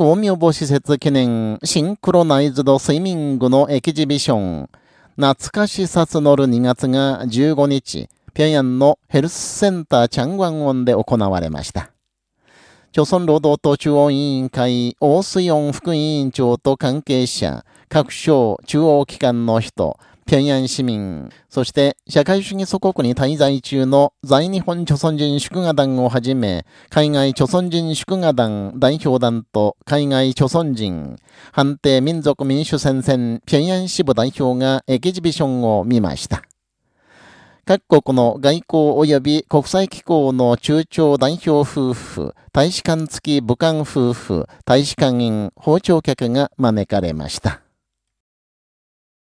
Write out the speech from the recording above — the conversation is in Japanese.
公明母施設記念シンクロナイズドスイミングのエキジビション、懐かしさ募る2月が15日、平壌のヘルスセンターチャンワンウォンで行われました。朝鮮労働党中央委員会、大水温副委員長と関係者、各省、中央機関の人、平壌市民、そして社会主義祖国に滞在中の在日本朝鮮人祝賀団をはじめ、海外朝鮮人祝賀団代表団と海外朝鮮人、判定民族民主戦線平壌支部代表がエキジビションを見ました。各国の外交及び国際機構の中朝代表夫婦、大使館付き武官夫婦、大使館員、包丁客が招かれました。